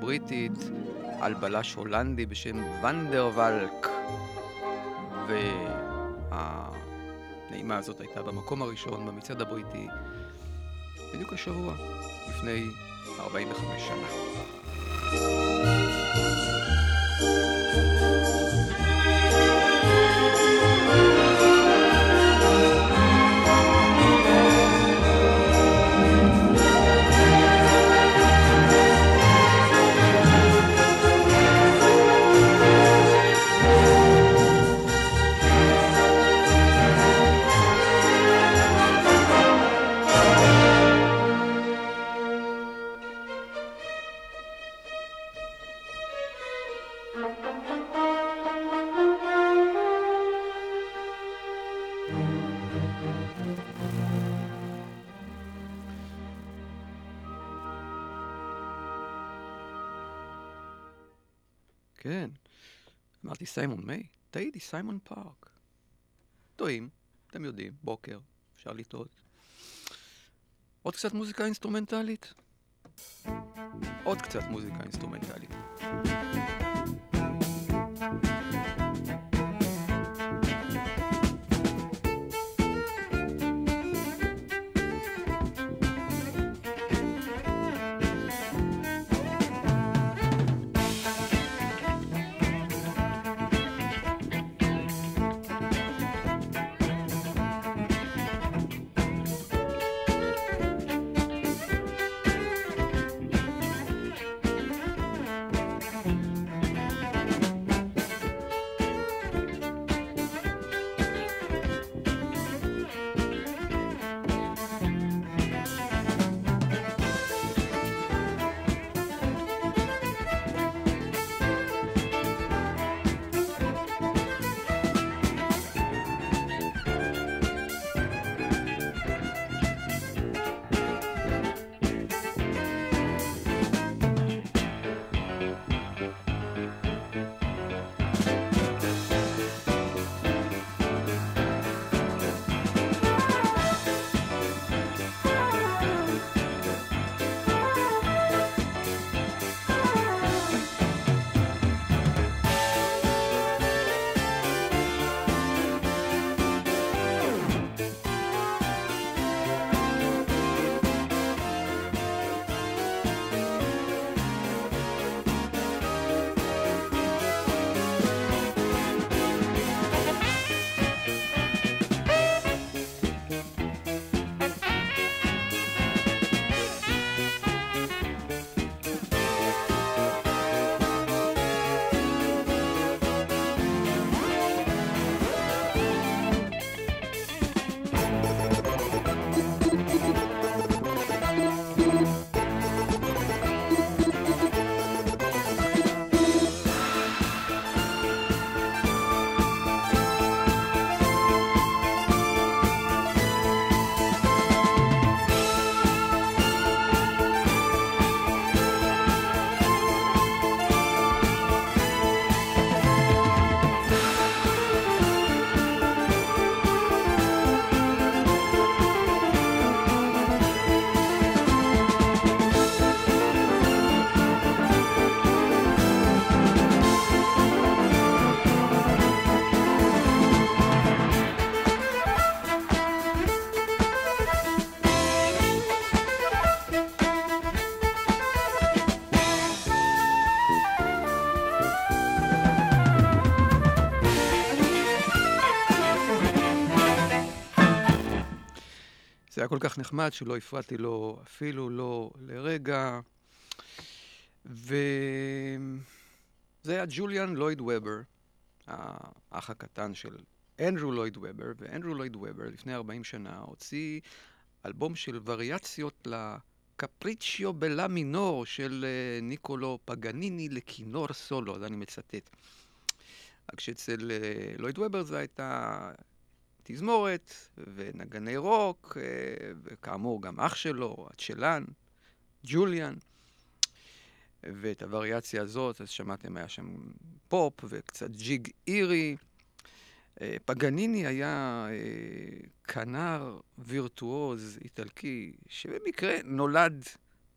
בריטית על בלש הולנדי בשם ונדרוולק. והנעימה הזאת הייתה במקום הראשון במצעד הבריטי בדיוק השבוע, לפני 45 שנה. סיימון מיי? טעיתי, סיימון פארק. טועים, אתם יודעים, בוקר, אפשר לטעות. עוד קצת מוזיקה אינסטרומנטלית? עוד קצת מוזיקה אינסטרומנטלית. כל כך נחמד שלא הפרעתי לו אפילו לא לרגע. וזה היה ג'וליאן לויד ובר, האח הקטן של אנדרו לויד ובר, ואנדרו לויד ובר לפני 40 שנה הוציא אלבום של וריאציות לקפריצ'יו בלה מינור של אה, ניקולו פגניני לכינור סולו, זה אני מצטט. רק שאצל אה, לויד ובר זו הייתה תזמורת ונגני רוק, אה, וכאמור גם אח שלו, הצ'לן, ג'וליאן. ואת הווריאציה הזאת, אז שמעתם, היה שם פופ וקצת ג'יג אירי. אה, פגניני היה כנר וירטואוז איטלקי, שבמקרה נולד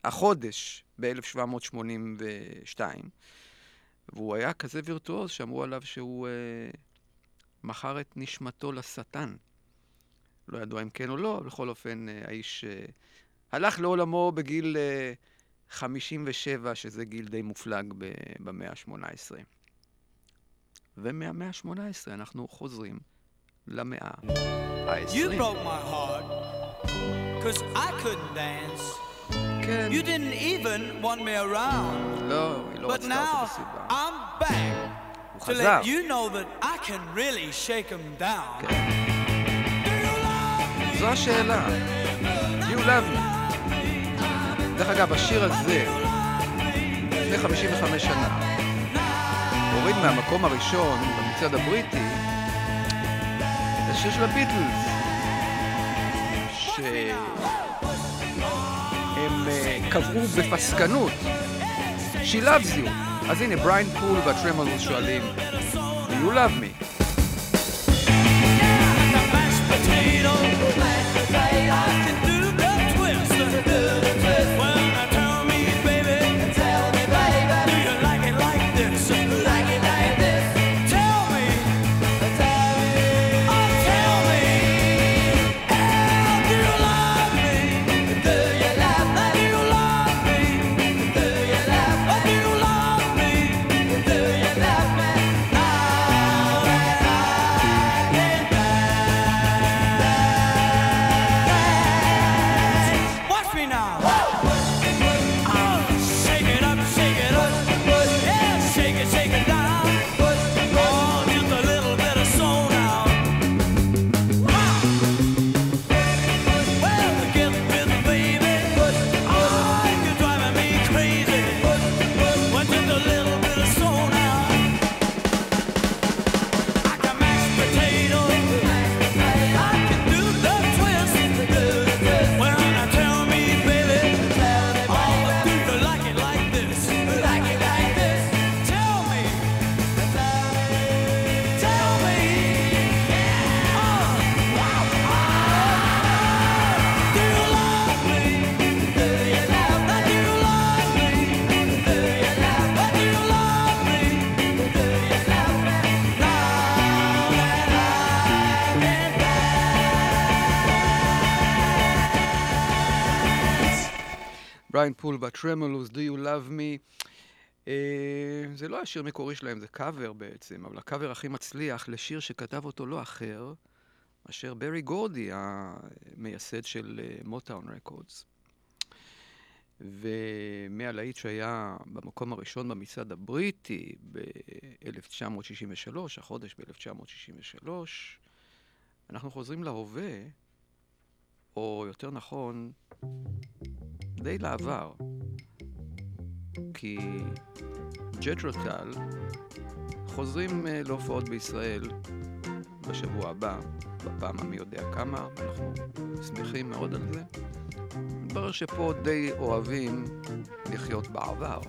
החודש ב-1782. והוא היה כזה וירטואוז שאמרו עליו שהוא אה, מכר את נשמתו לשטן. לא ידוע אם כן או לא, בכל אופן אה, האיש אה, הלך לעולמו בגיל אה, 57, שזה גיל די מופלג במאה ה-18. ומהמאה ה-18 אנחנו חוזרים למאה ה-20. You broke my heart, cause I couldn't dance. כן. You didn't even want me around. לא, היא לא רצתה אותו בסיבה. הוא חזר. כן. זו השאלה. You love me? דרך אגב, השיר הזה, לפני 55 שנה, הוריד מהמקום הראשון במצעד הבריטי, זה שיר של הביטלס. ש... הם קבעו בפסקנות She loves you. אז הנה, בריין פול והטרמלוס שואלים Do you love me? בריין פול והטרמולוס, Do You Love Me. אה, זה לא השיר מקורי שלהם, זה קאבר בעצם, אבל הקאבר הכי מצליח לשיר שכתב אותו לא אחר מאשר ברי גורדי, המייסד של מוטאון אה, רקורדס. ומהלהיט שהיה במקום הראשון במצעד הבריטי ב-1963, החודש ב-1963, אנחנו חוזרים להווה, או יותר נכון, די לעבר. כי ג'טרוטל חוזרים אה, להופעות בישראל בשבוע הבא, בפעם המי יודע כמה, ואנחנו שמחים מאוד על זה. מתברר שפה די אוהבים לחיות בעבר.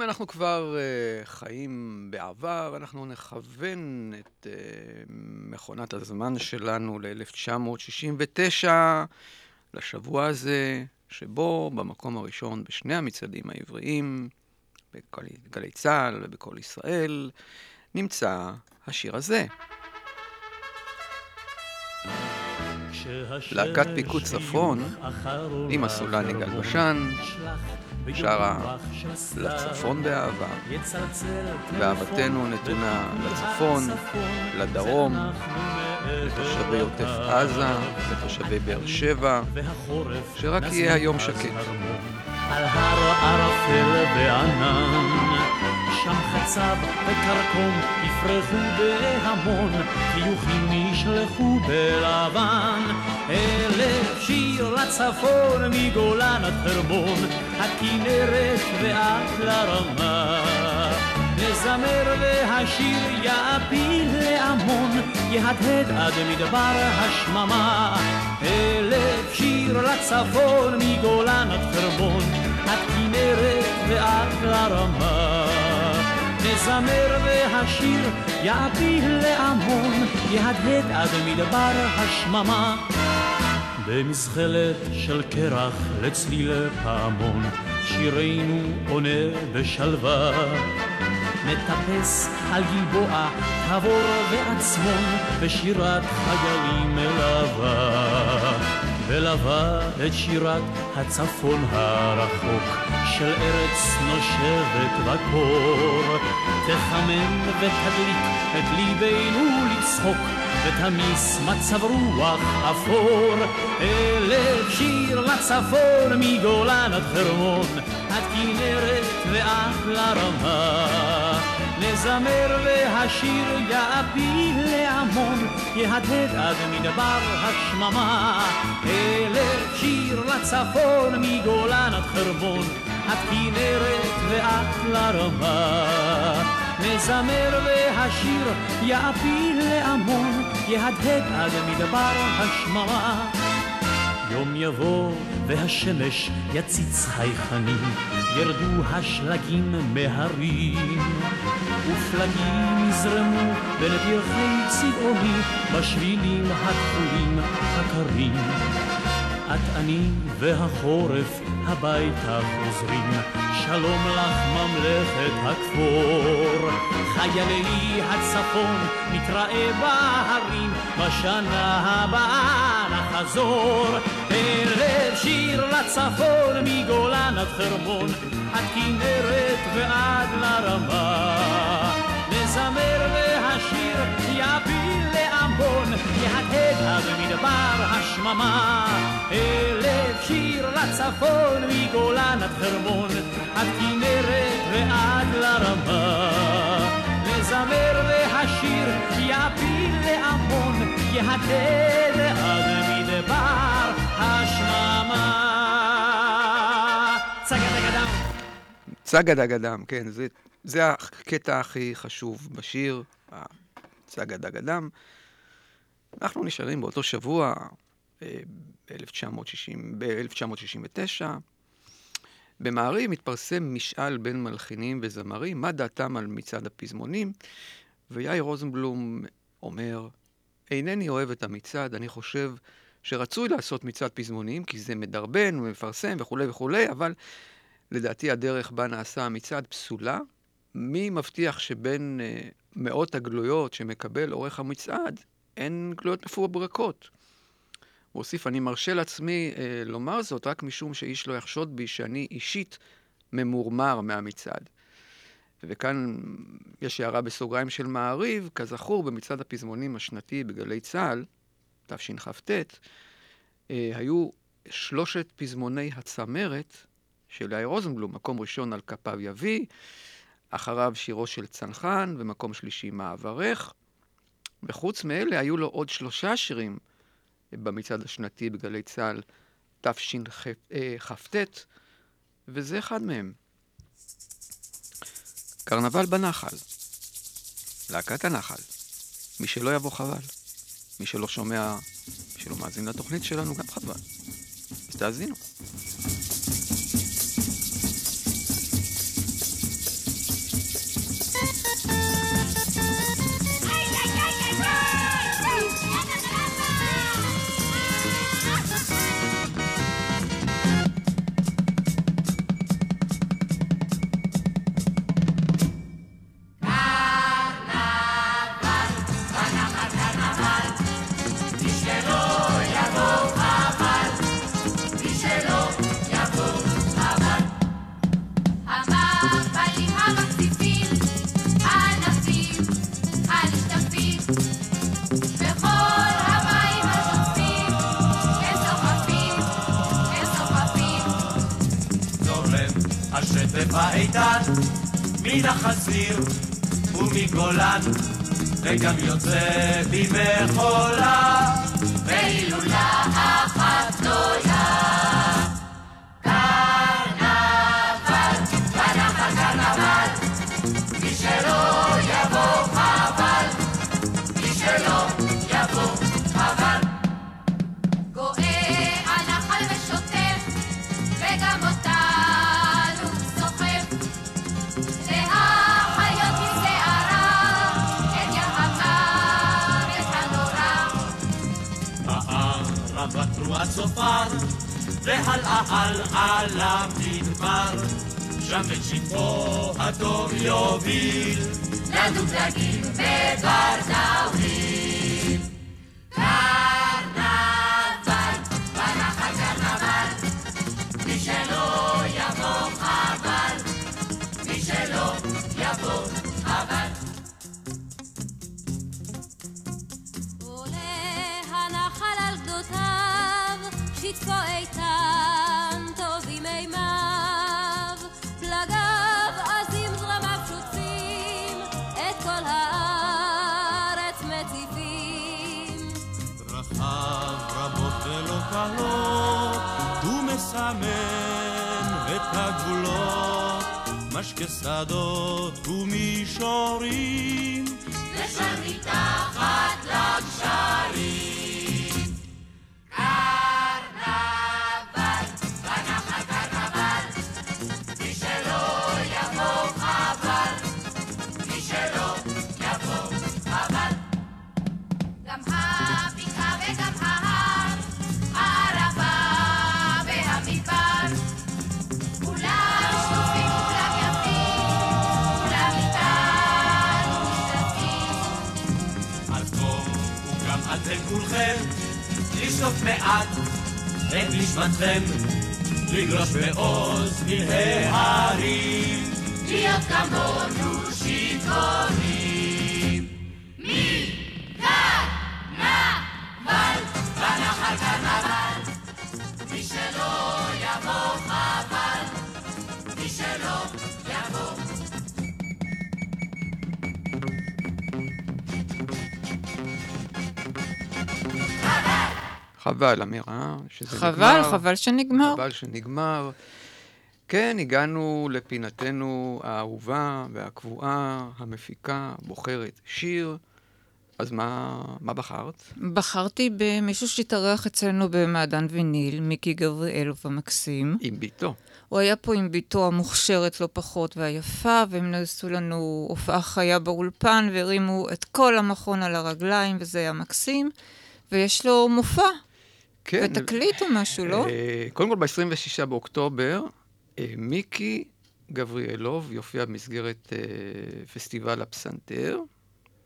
ואם אנחנו כבר uh, חיים בעבר, אנחנו נכוון את uh, מכונת הזמן שלנו ל-1969, לשבוע הזה, שבו במקום הראשון בשני המצעדים העבריים, בגלי צה"ל ובקול ישראל, נמצא השיר הזה. להקת פיקוד צפון, עם הסולן יגאל בשן, שרה לצפון באהבה, ואהבתנו נתונה לצפון, לדרום, לתושבי עוטף עזה, לתושבי באר שבע, שרק יהיה היום שקט. על הר ערפל שם חצב וכרכום יפרחו בהמון, חיוכים נשלחו בלבן. אלף שיר לצפון מגולן עד חרמון, הכנרת ועד לרמה. נזמר והשיר יעפיל להמון, יהדהד עד מדבר השממה. אלף שיר לצפון מגולן עד חרמון, הכנרת ועד לרמה. נזמר והשיר יעפיל להמון, יהדהד עד מדבר השממה. במזחלת של קרח לצליל פעמון, שירנו עונה בשלווה. מטפס על גלבוע, תבור ועצמון, בשירת חיילים מלווה. ולווה את שירת הצפון הרחוק של ארץ נושבת בקור. תחמם ותדליק את ליבנו לצחוק ותמיס מצב רוח אפור. אלף שיר לצפון מגולן עד חרמון, עד כנרת ועד לרמה. נזמר והשיר יעפיל להמון, יהדהד עד מדבר השממה. אלף שיר לצפון מגולן עד חרבון, עד כנרת ועד לרמה. נזמר והשיר יעפיל להמון, יהדהד עד מדבר השממה. יום יבוא והשמש יציץ היכנים, ירדו השלגים מהרים, ופלגים יזרמו בין פרחי צבעוני, בשבילים הכחולים הקרים. את אני והחורף הביתה חוזרים, שלום לך ממלכת הכפור. חיילי הצפון נתראה בהרים, בשנה הבאה נחזור. ערב שיר לצפון מגולן עד חרמון, עד כנרת ועד לרמה. נזמר והשיר יפיל לעמון, יהדהד עד מדבר השממה. אלף שיר לצפון מגולן עד חרמון, עד כנרת ועד לרמה. נזמר והשיר יפיל לעמון, יהדהד עד מדבר השממה. צגדגדם. צגדגדם, כן, זה, זה הקטע הכי חשוב בשיר, צגדגדם. אנחנו נשארים באותו שבוע, ב-1969. במעריב מתפרסם משאל בין מלחינים וזמרים, מה דעתם על מצעד הפזמונים, ויאיר רוזנבלום אומר, אינני אוהב את המצעד, אני חושב שרצוי לעשות מצעד פזמונים, כי זה מדרבן ומפרסם וכולי וכולי, אבל לדעתי הדרך בה נעשה המצעד פסולה. מי מבטיח שבין uh, מאות הגלויות שמקבל עורך המצעד, אין גלויות מפוברקות? הוא הוסיף, אני מרשה לעצמי אה, לומר זאת רק משום שאיש לא יחשוד בי שאני אישית ממורמר מהמצעד. וכאן יש הערה בסוגריים של מעריב, כזכור, במצעד הפזמונים השנתי בגלי צה"ל, תשכ"ט, אה, היו שלושת פזמוני הצמרת של יאיר רוזנבלום, מקום ראשון על כפיו יביא, אחריו שירו של צנחן, ומקום שלישי מעברך. וחוץ מאלה היו לו עוד שלושה שירים במצעד השנתי בגלי צה"ל תשכ"ט, וזה אחד מהם. קרנבל בנחל, להקת הנחל. מי שלא יבוא חבל. מי שלא שומע, מי שלא מאזין לתוכנית שלנו, גם חבל. אז תאזינו. החזיר ומגולן וגם יוצא במחולה והילולה אחת גדולה. על על המדבר. שם את שטחו הטוב יוביל. לדוגלגים וברזאורים. קרנבל, בנחל קרנבל, מי שלא יבוא חבל, מי שלא יבוא חבל. עולה הנחל על גדותיו, שטפו איתן, משקה שדות ומישורים. ושם מתחת לגשרים. מעט את נשמתכם, לגלוש בעוז מן ההרים. להיות כמונו שיכורים. חבל, אמירה, שזה חבל, נגמר. חבל שנגמר. חבל שנגמר. כן, הגענו לפינתנו האהובה והקבועה, המפיקה, בוחרת שיר. אז מה, מה בחרת? בחרתי במישהו שהתארח אצלנו במעדן ויניל, מיקי גבריאלוב המקסים. עם ביתו. הוא היה פה עם בתו המוכשרת לא פחות והיפה, והם עשו לנו הופעה חיה באולפן, והרימו את כל המכון על הרגליים, וזה היה מקסים. ויש לו מופע, כן. ותקליט או משהו, לא? אה, קודם כל, ב-26 באוקטובר, אה, מיקי גבריאלוב יופיע במסגרת אה, פסטיבל הפסנתר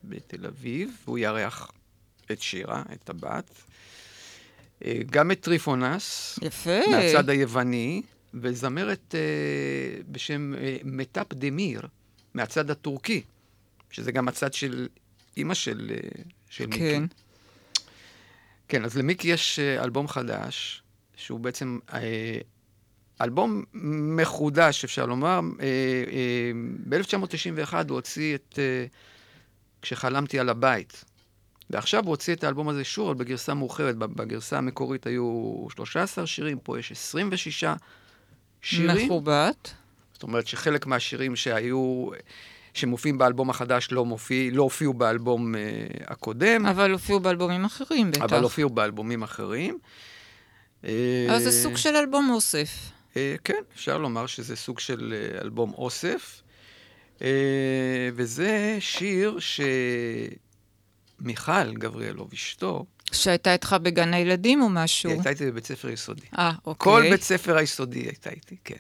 בתל אביב, והוא יארח את שירה, את הבת. גם את טריפונס, יפה. מהצד היווני, וזמרת בשם מטאפ דמיר, מהצד הטורקי, שזה גם הצד של אימא של, של מיקי. כן. אז למיקי יש אה, אלבום חדש, שהוא בעצם אה, אלבום מחודש, אפשר לומר. אה, ב-1991 הוא הוציא את כשחלמתי על הבית, ועכשיו הוא הוציא את האלבום הזה שוב, אבל בגרסה מאוחרת. בגרסה המקורית היו 13 שירים, פה יש 26 שירים. מכובד. זאת אומרת שחלק מהשירים שהיו, שמופיעים באלבום החדש לא, מופיע, לא הופיעו באלבום uh, הקודם. אבל הופיעו באלבומים אחרים בטח. אבל הופיעו באלבומים אחרים. אז זה סוג של אלבום אוסף. אה, כן, אפשר לומר שזה סוג של אה, אלבום אוסף. אה, וזה שיר שמיכל גבריאלוב, אשתו, שהייתה איתך בגן הילדים או משהו? היא הייתה איתי בבית ספר יסודי. אה, אוקיי. כל בית ספר היסודי הייתה איתי, כן.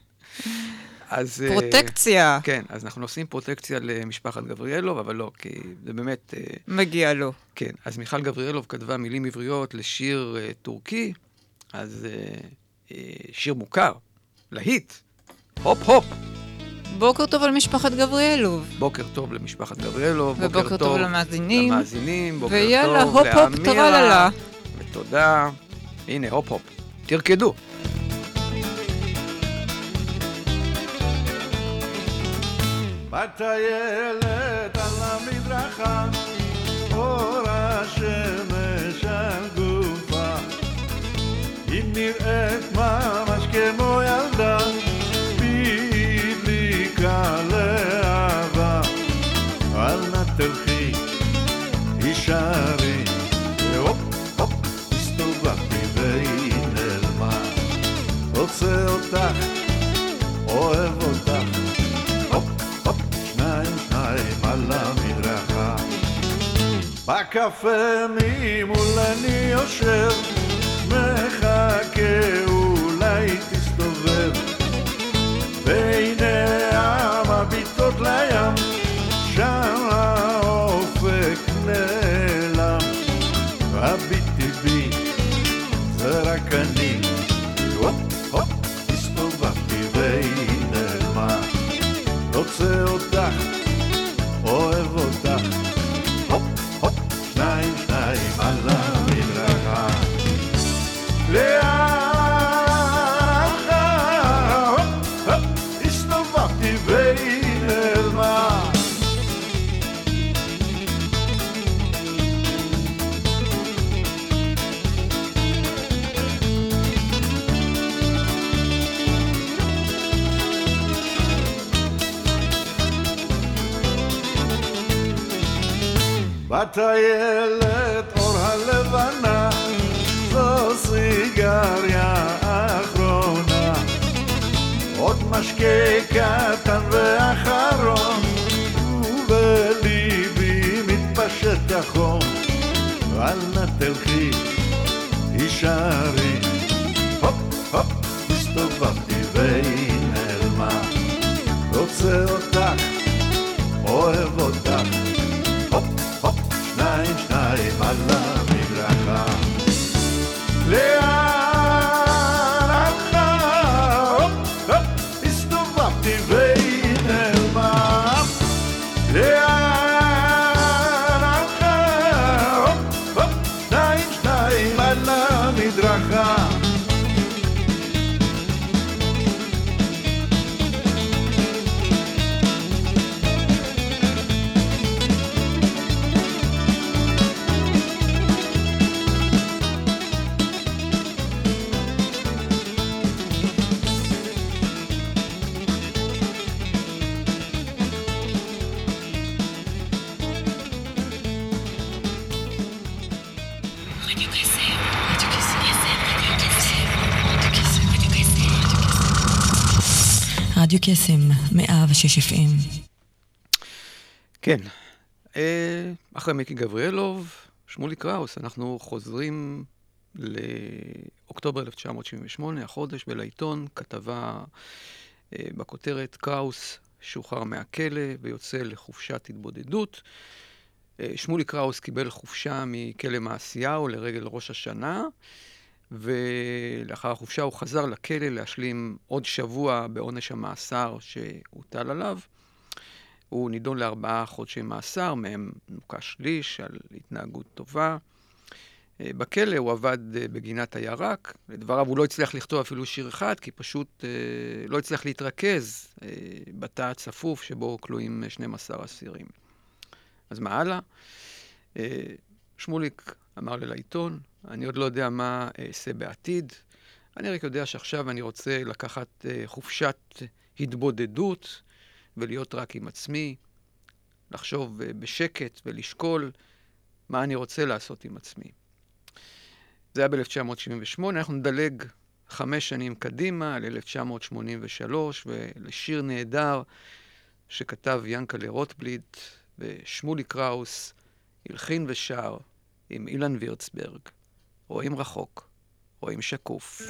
אז... אה, פרוטקציה. כן, אז אנחנו עושים פרוטקציה למשפחת גבריאלוב, אבל לא, כי זה באמת... אה, מגיע לו. כן, אז מיכל גבריאלוב כתבה מילים עבריות לשיר uh, טורקי, אז שיר מוכר, להיט, הופ הופ. בוקר טוב על משפחת גבריאלוב. בוקר טוב למשפחת גבריאלוב, ובוקר טוב למאזינים. למאזינים, בוקר ויאללה, טוב הופ הופ, לאמירה, טרללה. ותודה. הנה, הופ הופ. תרקדו. בטיילת על המדרכה, אור השמש על גופה. היא נראית ממש כמו ילדה, בדליקה לאהבה. אל נא תלכי, הישארי, והופ, הופ, הסתובבתי והיא נעלמה. רוצה אותך, אוהב אותך. בקפה ממול אני יושב, מחכה אולי תסתובב. והנה המביטות לים, שם האופק נעלם. הביטי בי, זה רק אני. הופ, הופ, הסתובבתי והיא נעלמה. רוצה בטיילת אור הלבנה, זו סיגריה אחרונה. עוד משקה קטן ואחרון, ובליבי מתפשט החום. אל נא תלכי, הישארי. רדיו קסם, 106 FM. כן. אה, אחרי מיקי גבריאלוב, שמולי קראוס, אנחנו חוזרים לאוקטובר 1978, החודש, ולעיתון, כתבה אה, בכותרת קראוס שוחרר מהכלא ויוצא לחופשת התבודדות. אה, שמולי קראוס קיבל חופשה מכלא מעשיהו לרגל ראש השנה, ולאחר החופשה הוא חזר לכלא להשלים עוד שבוע בעונש המאסר שהוטל עליו. הוא נידון לארבעה חודשי מאסר, מהם נוקה שליש על התנהגות טובה. אה, בכלא הוא עבד אה, בגינת הירק. לדבריו הוא לא הצליח לכתוב אפילו שיר אחד, כי פשוט אה, לא הצליח להתרכז בתא הצפוף שבו כלואים 12 אסירים. אז מה הלאה? אה, שמוליק אמר לי לעיתון, אני עוד לא יודע מה אעשה בעתיד, אני רק יודע שעכשיו אני רוצה לקחת אה, חופשת התבודדות ולהיות רק עם עצמי, לחשוב אה, בשקט ולשקול מה אני רוצה לעשות עם עצמי. זה היה ב-1978, אנחנו נדלג חמש שנים קדימה, ל-1983, ולשיר נהדר שכתב ינקלה רוטבליט ושמולי קראוס, הלחין ושר עם אילן וירצברג, רואים רחוק, רואים שקוף.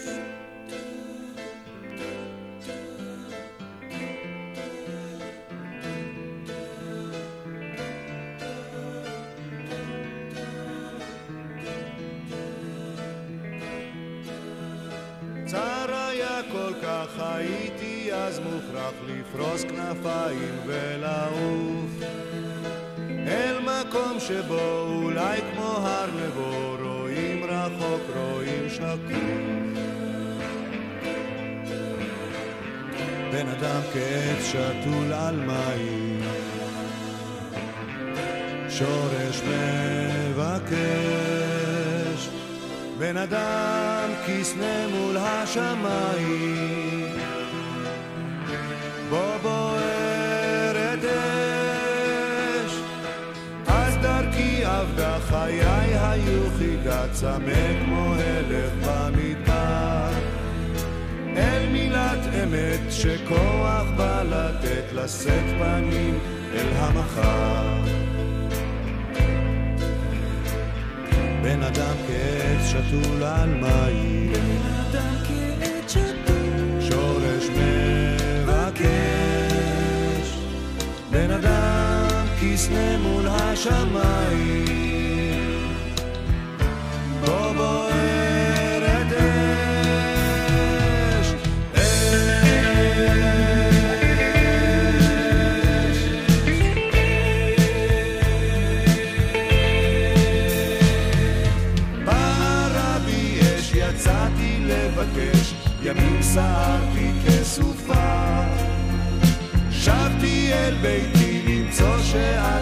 הייתי אז מוכרח לפרוס כנפיים ולעוף אל מקום שבו אולי כמו הר נבו רואים רחוק רואים שקוף בן אדם כעץ שתול על מים שורש מבקש. בן אדם כסנה מול השמיים היו חידה צמא כמו הלך במדבר. אל מילת אמת שכוח בא לתת לשאת פנים אל המחר. בן אדם כעץ שתול על מים. שורש מבקש. בן אדם כסנה מול השמיים סערתי כסופה. שבתי אל ביתי למצוא שאת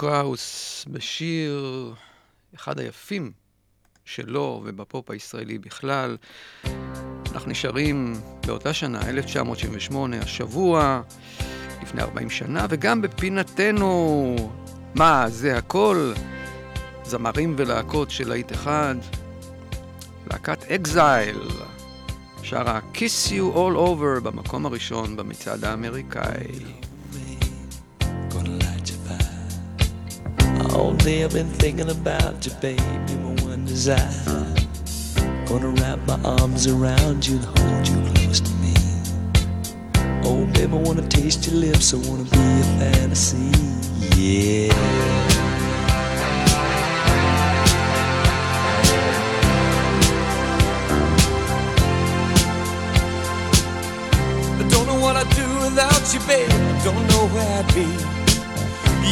קראוס בשיר אחד היפים שלו ובפופ הישראלי בכלל. אנחנו נשארים באותה שנה, 1978, השבוע, לפני 40 שנה, וגם בפינתנו, מה, זה הכל? זמרים ולהקות של להיט אחד, להקת אקזייל, שרה Kiss You All Over במקום הראשון במצעד האמריקאי. gonna fire. All day I've been thinking about you, baby, my one desire. Gonna wrap my arms around you and hold you close to me. Oh, baby, I wanna taste your lips, I wanna be a fantasy. Yeah. I don't know what I'd do without you, babe. Don't know where I'd be.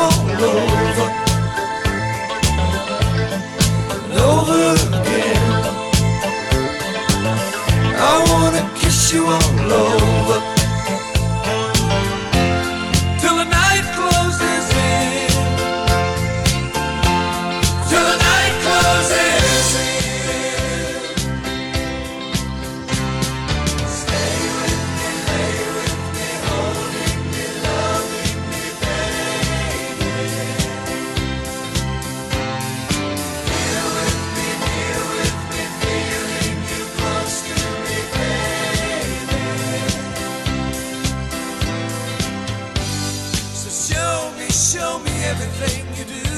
over and over again. I wanna kiss you all over show me everything you do.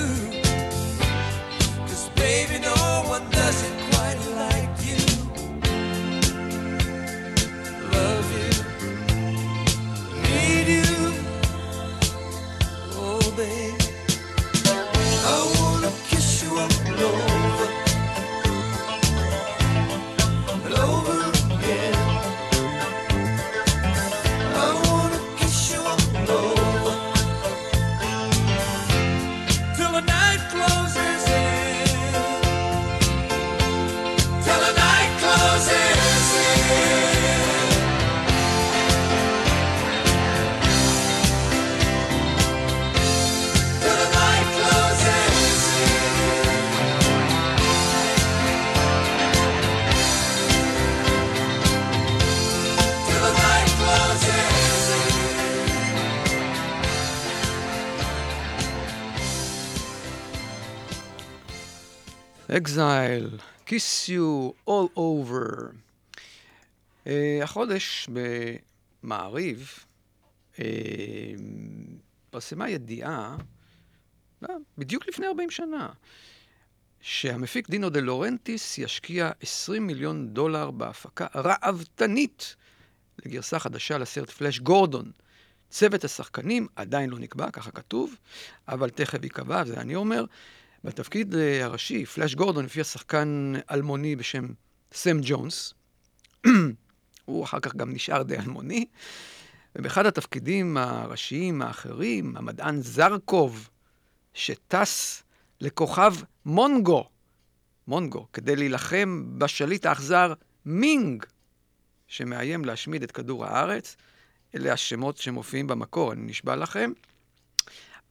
אקזייל, Kiss You All Over. אה, החודש במעריב אה, פרסמה ידיעה, לא, בדיוק לפני 40 שנה, שהמפיק דינו דה לורנטיס ישקיע 20 מיליון דולר בהפקה ראוותנית לגרסה חדשה לסרט פלאש גורדון. צוות השחקנים עדיין לא נקבע, ככה כתוב, אבל תכף ייקבע, זה אני אומר. בתפקיד אה, הראשי, פלאש גורדון, לפי השחקן אלמוני בשם סם ג'ונס. הוא אחר כך גם נשאר די אלמוני. ובאחד התפקידים הראשיים האחרים, המדען זרקוב, שטס לכוכב מונגו, מונגו, כדי להילחם בשליט האכזר מינג, שמאיים להשמיד את כדור הארץ. אלה השמות שמופיעים במקור, אני נשבע לכם.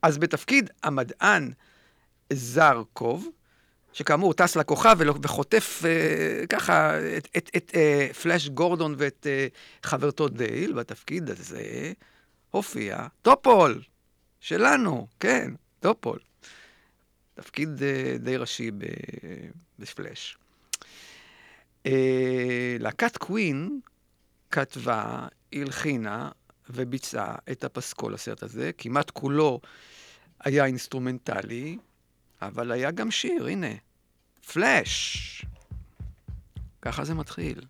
אז בתפקיד המדען זרקוב, שכאמור טס לכוכב וחוטף אה, ככה את, את, את אה, פלאש גורדון ואת אה, חברתו דייל, בתפקיד הזה הופיע טופול, שלנו, כן, טופול. תפקיד אה, די ראשי ב- בפלאש. אה, להקת קווין כתבה, הלחינה וביצעה את הפסקול לסרט הזה. כמעט כולו היה אינסטרומנטלי, אבל היה גם שיר, הנה, פלאש. ככה זה מתחיל.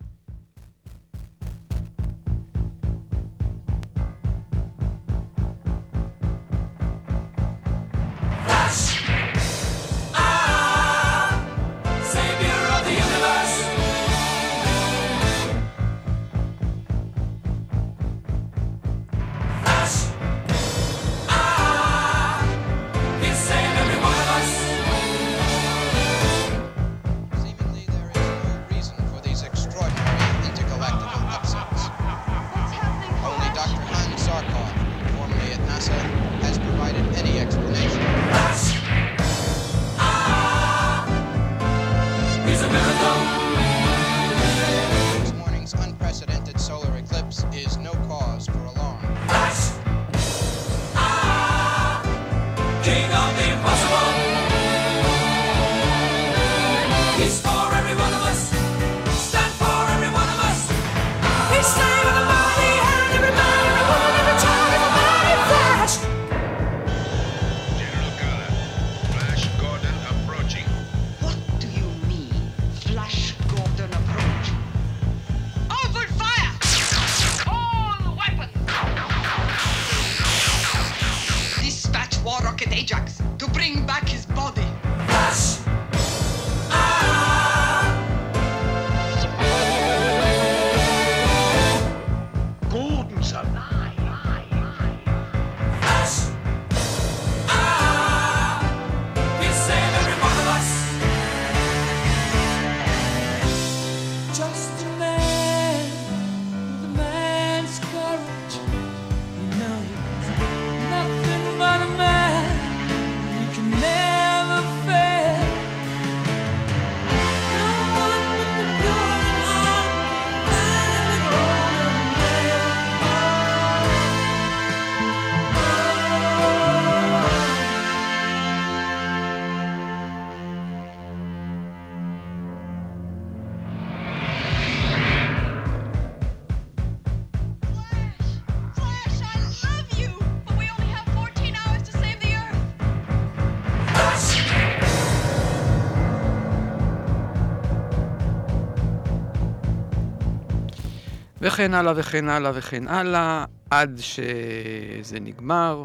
וכן הלאה וכן הלאה וכן הלאה, עד שזה נגמר.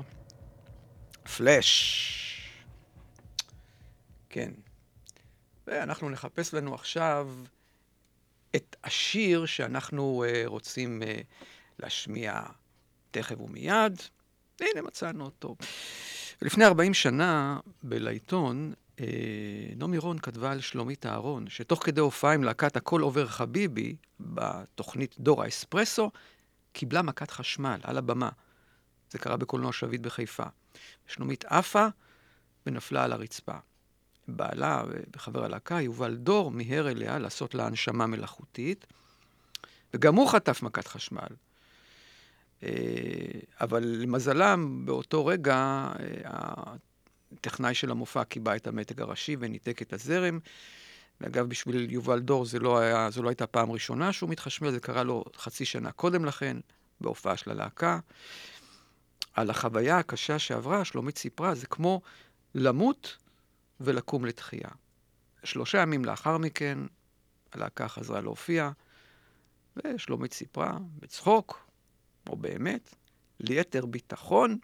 פלאש. כן. ואנחנו נחפש לנו עכשיו את השיר שאנחנו uh, רוצים uh, להשמיע תכף ומיד. הנה, מצאנו אותו. ולפני 40 שנה, בלעיתון, נעמי רון כתבה על שלומית אהרון, שתוך כדי הופעה עם להקת הכל עובר חביבי, בתוכנית דור האספרסו, קיבלה מכת חשמל על הבמה. זה קרה בקולנוע שביט בחיפה. שלומית עפה ונפלה על הרצפה. בעלה וחבר הלהקה, יובל דור, מיהר אליה לעשות לה הנשמה מלאכותית, וגם הוא חטף מכת חשמל. אה, אבל למזלם, באותו רגע, אה, הטכנאי של המופע קיבע את המתג הראשי וניתק את הזרם. ואגב, בשביל יובל דור לא זו לא הייתה פעם ראשונה שהוא מתחשמל, זה קרה לו חצי שנה קודם לכן, בהופעה של הלהקה. על החוויה הקשה שעברה, שלומית סיפרה, זה כמו למות ולקום לתחייה. שלושה ימים לאחר מכן, הלהקה חזרה להופיע, ושלומית סיפרה, בצחוק, או באמת, ליתר ביטחון,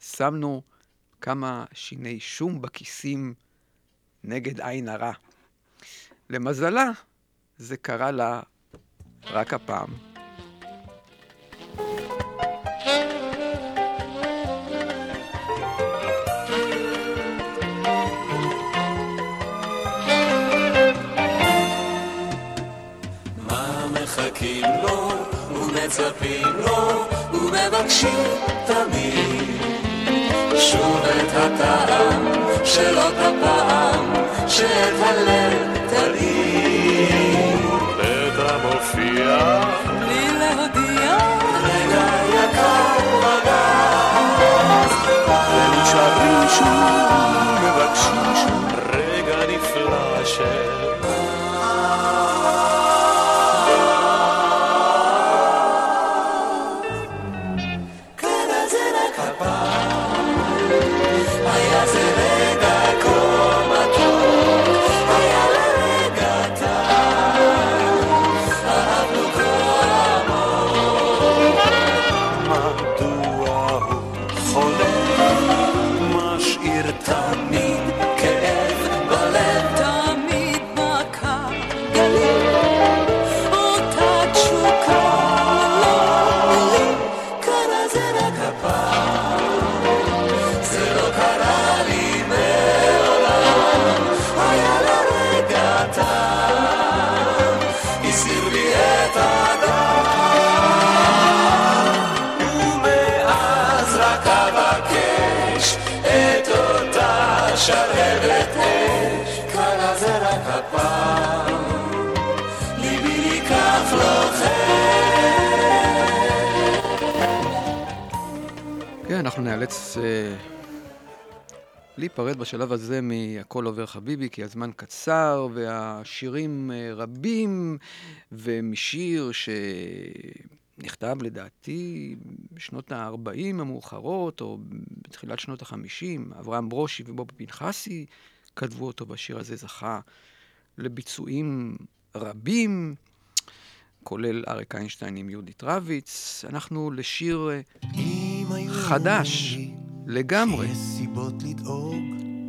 שמנו כמה שיני שום בכיסים נגד עין הרע. למזלה, זה קרה לה רק הפעם. מחכים לו לו ומבקשים תמיד שוב את הטעם של אותה פעם שאת הלב תלהיב בטח מופיע בלי להודיע. רגע יקר בגז ונשארים שוב מבקשים. שוב כן, אנחנו נאלץ אה, להיפרד בשלב הזה מהכל עובר חביבי, כי הזמן קצר והשירים אה, רבים, ומשיר שנכתב לדעתי בשנות ה-40 המאוחרות, או בתחילת שנות ה-50, אברהם ברושי ובוב פנחסי כתבו אותו, והשיר הזה זכה לביצועים רבים. כולל אריק איינשטיין עם יהודית רביץ. אנחנו לשיר אה, חדש לגמרי,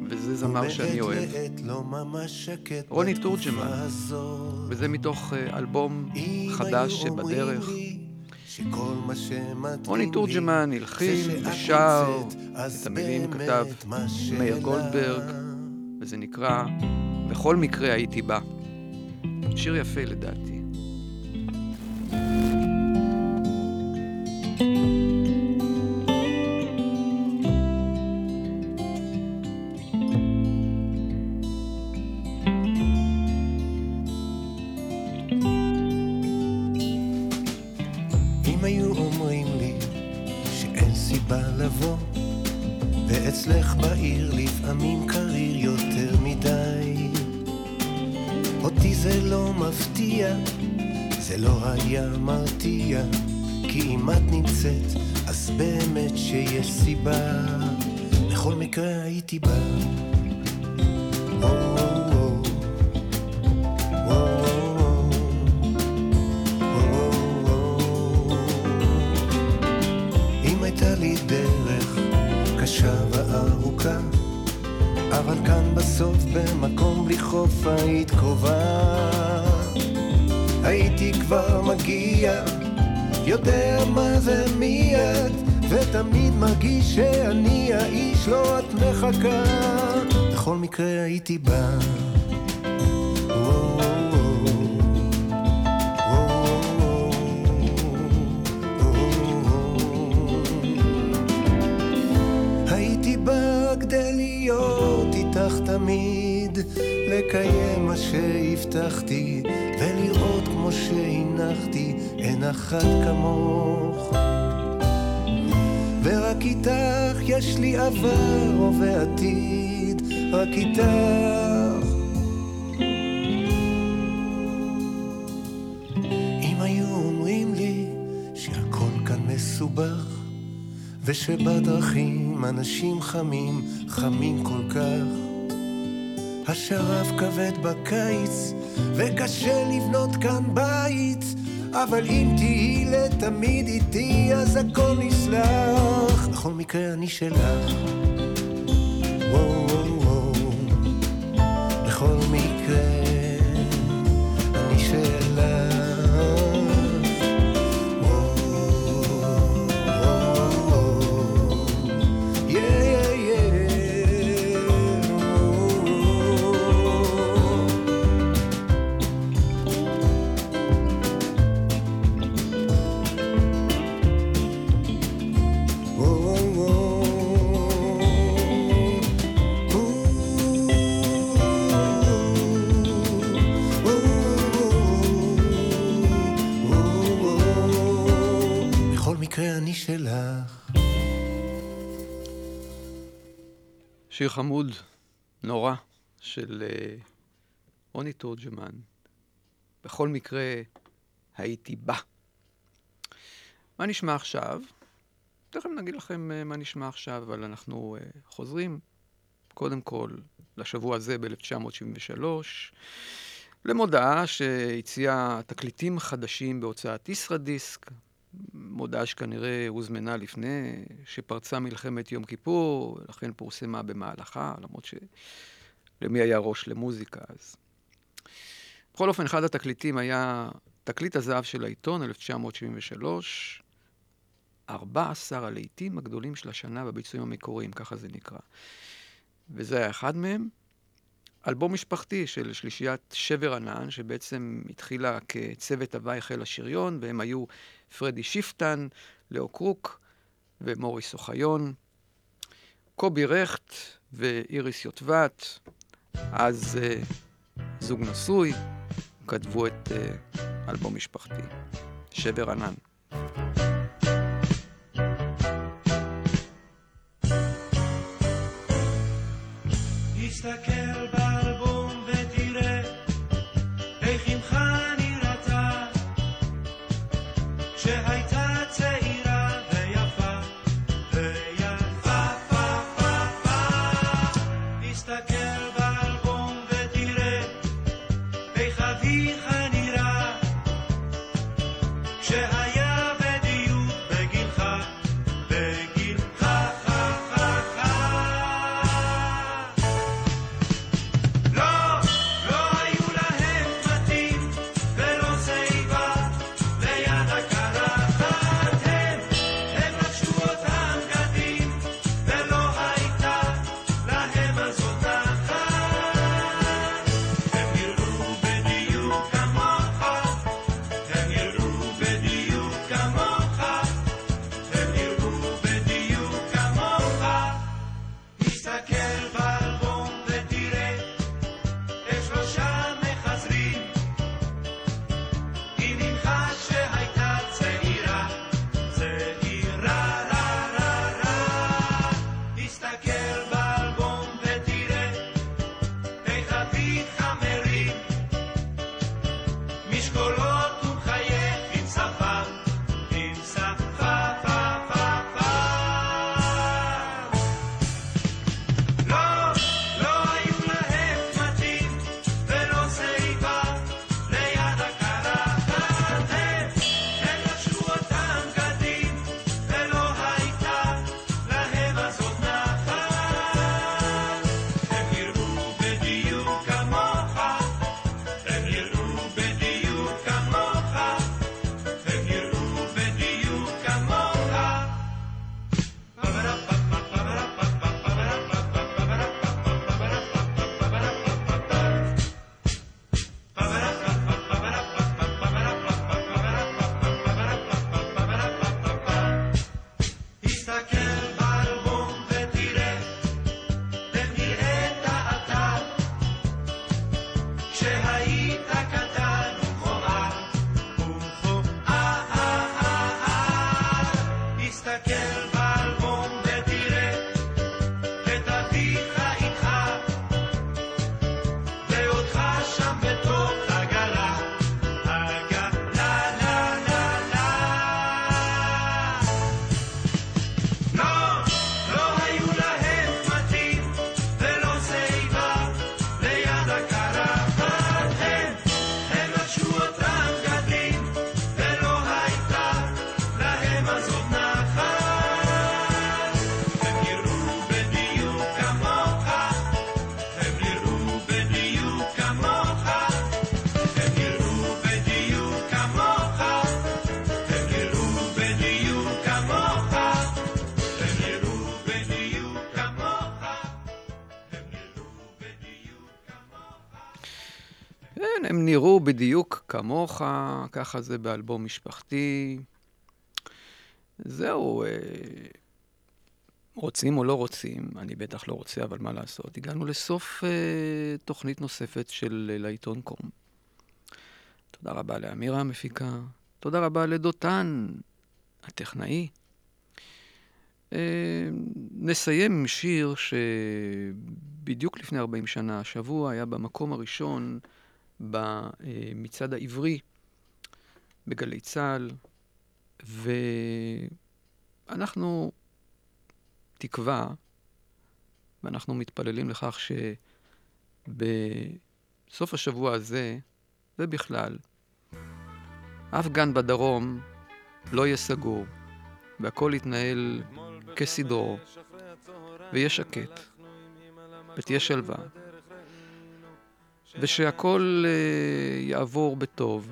וזה זמר שאני אוהב. לא רוני תורג'מן. וזה מתוך אה, אלבום חדש שבדרך. רוני תורג'מן הלחין ושר, את המילים כתב מאיר. גולדברג, וזה נקרא "בכל מקרה הייתי בא". שיר יפה לדעתי. יש סיבה, לכל מקרה הייתי בא. Oh, oh. לי דרך קשה וארוכה, אבל כאן בסוף במקום בלי חוף היית קרובה. הייתי כבר מגיע, יודע מה זה מיד, ותמיד מרגיש שאני האיש, לא את מחכה. בכל מקרה הייתי בא. כדי להיות תמיד, לקיים מה שהבטחתי, ולראות כמו שהנחתי, אין אחת כמוך. ורק איתך יש לי עבר ועתיד, רק איתך. אם היו אומרים לי שהכל כאן מסובך, ושבדרכים אנשים חמים, חמים כל כך. השרב כבד בקיץ, וקשה לבנות כאן בית, אבל אם תהיי לתמיד איתי, אז הכל נסלח. בכל מקרה אני שלך. שיר חמוד, נורא, של אה, רוני תורג'מן. בכל מקרה, הייתי בא. מה נשמע עכשיו? תכף נגיד לכם אה, מה נשמע עכשיו, אבל אנחנו אה, חוזרים קודם כל לשבוע הזה ב-1973, למודעה שהציעה תקליטים חדשים בהוצאת ישרדיסק, מודעה שכנראה הוזמנה לפני שפרצה מלחמת יום כיפור, לכן פורסמה במהלכה, למרות שלמי היה ראש למוזיקה אז. בכל אופן, אחד התקליטים היה תקליט הזהב של העיתון, 1973, 14 הלהיטים הגדולים של השנה בביצועים המקוריים, ככה זה נקרא. וזה היה אחד מהם. אלבום משפחתי של שלישיית שבר ענן, שבעצם התחילה כצוות הוואי חיל השריון, והם היו פרדי שיפטן, לאו קרוק ומוריס אוחיון, קובי רכט ואיריס יוטבת, אז uh, זוג נשוי, כתבו את uh, אלבום משפחתי, שבר ענן. נראו בדיוק כמוך, ככה זה באלבום משפחתי. זהו, אה, רוצים או לא רוצים, אני בטח לא רוצה, אבל מה לעשות, הגענו לסוף אה, תוכנית נוספת של אה, לעיתון קום. תודה רבה לאמירה המפיקה, תודה רבה לדותן, הטכנאי. נסיים עם שיר שבדיוק לפני 40 שנה, השבוע היה במקום הראשון במצעד העברי בגלי צה"ל, ואנחנו תקווה, ואנחנו מתפללים לכך שבסוף השבוע הזה, ובכלל, אף גן בדרום לא יהיה סגור, והכל יתנהל כסדרו, ויהיה שקט, ותהיה שלווה, ושהכל uh, יעבור בטוב.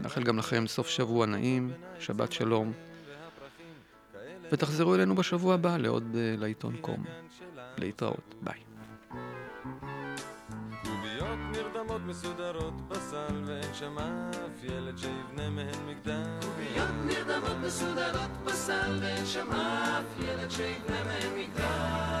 נאחל גם לכם סוף שבוע נעים, שבת שלום, ותחזרו אלינו בשבוע הבא לעוד uh, לעיתון קום. להתראות, ביי. קוביות נרדמות מסודרות בסל ואין שם אף ילד שיבנה מהן מגדל קוביות נרדמות מסודרות בסל ואין שם אף ילד שיבנה מהם מגדל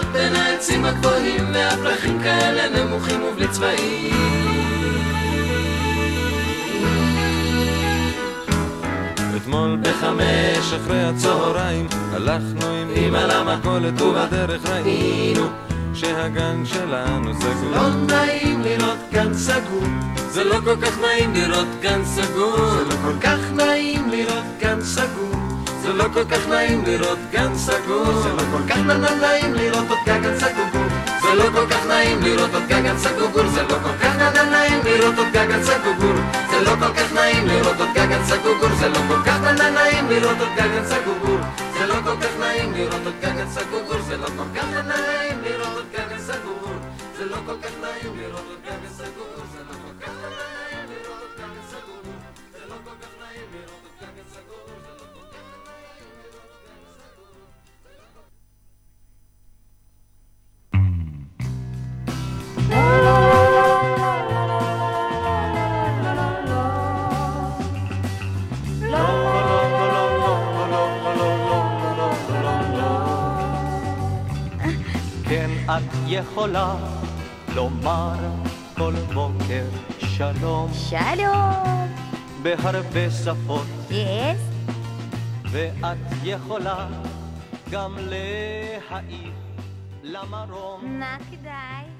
בין העצים הגבוהים והפרחים כאלה נמוכים ובלי צבעים. אתמול בחמש אחרי הצהריים הלכנו עם אמא למכולת ובדרך ראינו שהגן שלנו סגור. לא נעים לראות גן סגור. זה לא כל כך נעים לראות גן סגור. זה לא כל כך נעים לראות גן סגור זה לא כל כך נעים לראות גן סגור. זה לא כל כך נעים לראות עוד גגן סגור. זה לא כל כך נעים לראות עוד גגן סגור. זה לא כל כך נעים לראות עוד גגן סגור. זה לא כל כך נעים לראות עוד גגן סגור. זה לא כל כך נעים לראות עוד גגן סגור. זה לא כל כך נעים לראות עוד גגן סגור. זה לא כל כך נעים את יכולה לומר כל בוקר שלום. שלום. בהרבה שפות. יס. ואת יכולה גם להעיף למרום. מה כדאי?